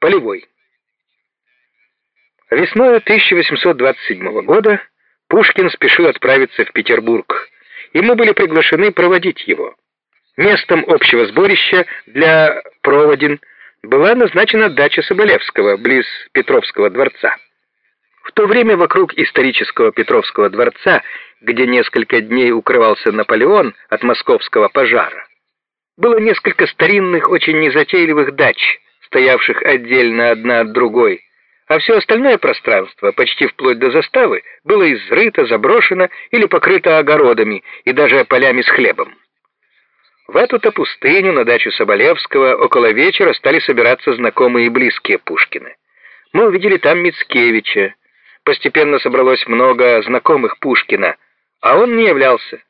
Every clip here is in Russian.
Полевой. Весной 1827 года Пушкин спешил отправиться в Петербург, и мы были приглашены проводить его. Местом общего сборища для проводин была назначена дача Соболевского, близ Петровского дворца. В то время вокруг исторического Петровского дворца, где несколько дней укрывался Наполеон от московского пожара, было несколько старинных, очень незатейливых дач, стоявших отдельно одна от другой, а все остальное пространство, почти вплоть до заставы, было изрыто, заброшено или покрыто огородами и даже полями с хлебом. В эту-то пустыню на дачу Соболевского около вечера стали собираться знакомые и близкие Пушкина. Мы увидели там Мицкевича. Постепенно собралось много знакомых Пушкина, а он не являлся.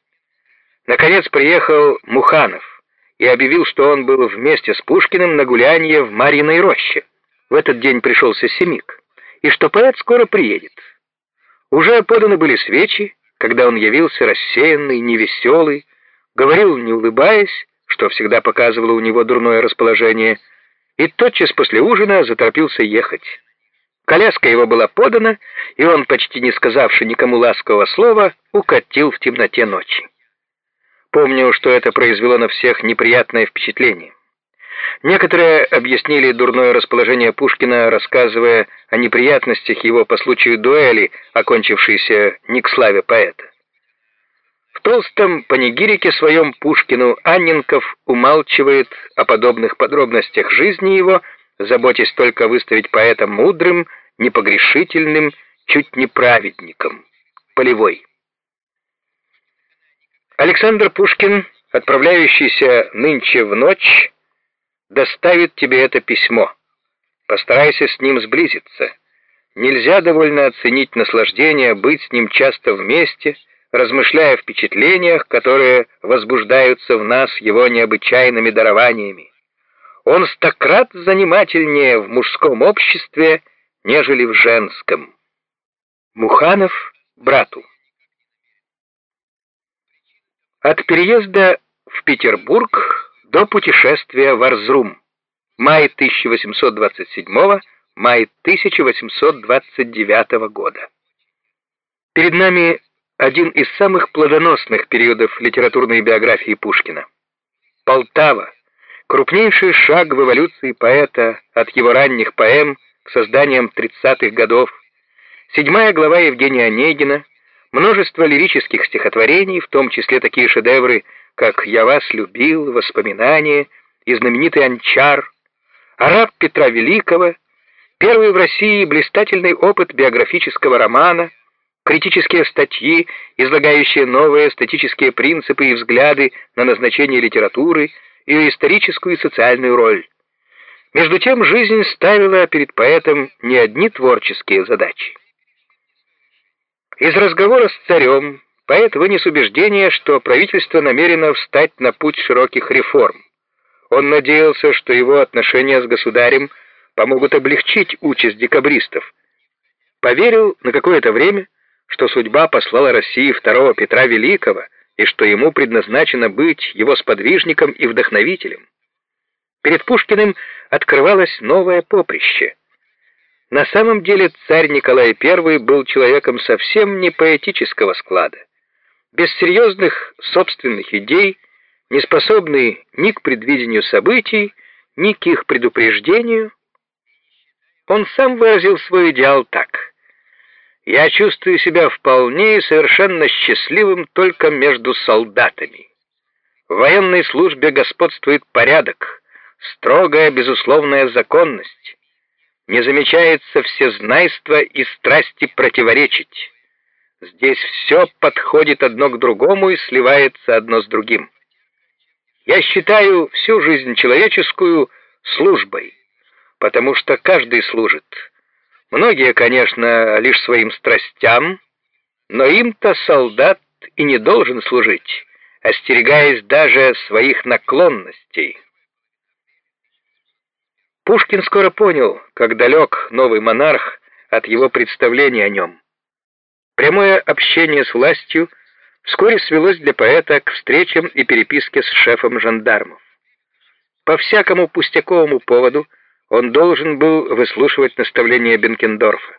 Наконец приехал Муханов и объявил, что он был вместе с Пушкиным на гулянье в Марьиной роще. В этот день пришелся Семик, и что поэт скоро приедет. Уже поданы были свечи, когда он явился рассеянный, невеселый, говорил, не улыбаясь, что всегда показывало у него дурное расположение, и тотчас после ужина заторопился ехать. Коляска его была подана, и он, почти не сказавши никому ласкового слова, укатил в темноте ночи. Помню, что это произвело на всех неприятное впечатление. Некоторые объяснили дурное расположение Пушкина, рассказывая о неприятностях его по случаю дуэли, окончившейся не к славе поэта. В толстом панигирике своем Пушкину Анненков умалчивает о подобных подробностях жизни его, заботясь только выставить поэта мудрым, непогрешительным, чуть не праведником. Полевой. Александр Пушкин, отправляющийся нынче в ночь, доставит тебе это письмо. Постарайся с ним сблизиться. Нельзя довольно оценить наслаждение быть с ним часто вместе, размышляя о впечатлениях, которые возбуждаются в нас его необычайными дарованиями. Он стократ занимательнее в мужском обществе, нежели в женском. Муханов брату. От переезда в Петербург до путешествия в Арзрум. Май 1827 май 1829 года. Перед нами один из самых плодоносных периодов литературной биографии Пушкина. Полтава — крупнейший шаг в эволюции поэта от его ранних поэм к созданиям 30-х годов, седьмая глава Евгения Онегина, множество лирических стихотворений, в том числе такие шедевры, как «Я вас любил», «Воспоминания» и знаменитый «Анчар», «Араб Петра Великого», первый в России блистательный опыт биографического романа — критические статьи, излагающие новые эстетические принципы и взгляды на назначение литературы, ее историческую и социальную роль. Между тем, жизнь ставила перед поэтом не одни творческие задачи. Из разговора с царем поэт вынес убеждение, что правительство намерено встать на путь широких реформ. Он надеялся, что его отношения с государем помогут облегчить участь декабристов. Поверил на какое-то время, что судьба послала России второго Петра Великого и что ему предназначено быть его сподвижником и вдохновителем. Перед Пушкиным открывалось новое поприще. На самом деле царь Николай I был человеком совсем не поэтического склада, без серьезных собственных идей, не способный ни к предвидению событий, ни к их предупреждению. Он сам выразил свой идеал так — я чувствую себя вполне и совершенно счастливым только между солдатами. В военной службе господствует порядок, строгая безусловная законность. Не замечается всезнайство и страсти противоречить. Здесь все подходит одно к другому и сливается одно с другим. Я считаю всю жизнь человеческую службой, потому что каждый служит — Многие, конечно, лишь своим страстям, но им-то солдат и не должен служить, остерегаясь даже своих наклонностей. Пушкин скоро понял, как далек новый монарх от его представления о нем. Прямое общение с властью вскоре свелось для поэта к встречам и переписке с шефом жандармов. По всякому пустяковому поводу Он должен был выслушивать наставления Бенкендорфа.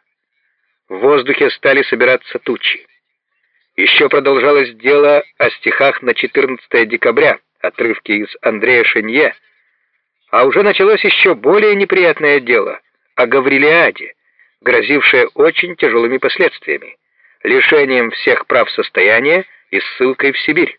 В воздухе стали собираться тучи. Еще продолжалось дело о стихах на 14 декабря, отрывки из Андрея Шенье, а уже началось еще более неприятное дело о Гаврилиаде, грозившее очень тяжелыми последствиями, лишением всех прав состояния и ссылкой в Сибирь.